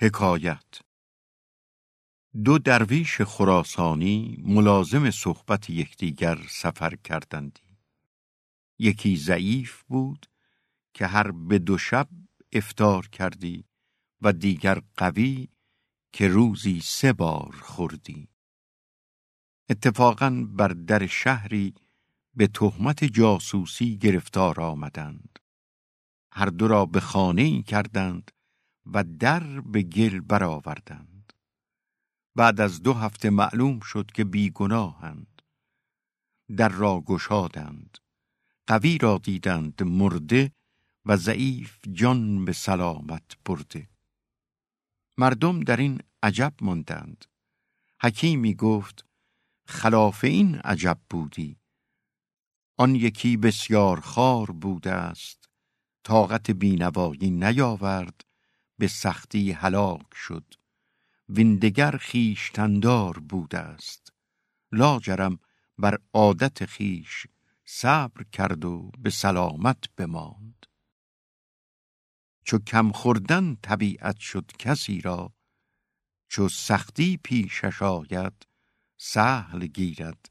حکایت. دو درویش خراسانی ملازم صحبت یکدیگر سفر کردندی. یکی ضعیف بود که هر به دو شب افتار کردی و دیگر قوی که روزی سه بار خوردی. اتفاقا بر در شهری به تهمت جاسوسی گرفتار آمدند. هر دو را به خانه کردند و در به گل برآوردند. بعد از دو هفته معلوم شد که بیگناهند. در را گشادند. قوی را دیدند مرده و ضعیف جان به سلامت برده. مردم در این عجب ماندند. حکیمی گفت خلاف این عجب بودی. آن یکی بسیار خار بوده است. طاقت بینوایی نیاورد. به سختی هلاک شد. ویندگر خیشتندار بوده است. لاجرم بر عادت خیش صبر کرد و به سلامت بماند. چو کم خوردن طبیعت شد کسی را چو سختی پیشش آید سهل گیرد.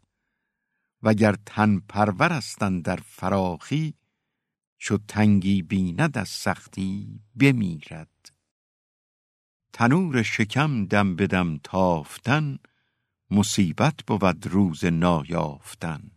وگر تن پرور در فراخی چو تنگی بیند از سختی بمیرد. تنور شکم دم بدم تافتن مصیبت بود روز نایافتن.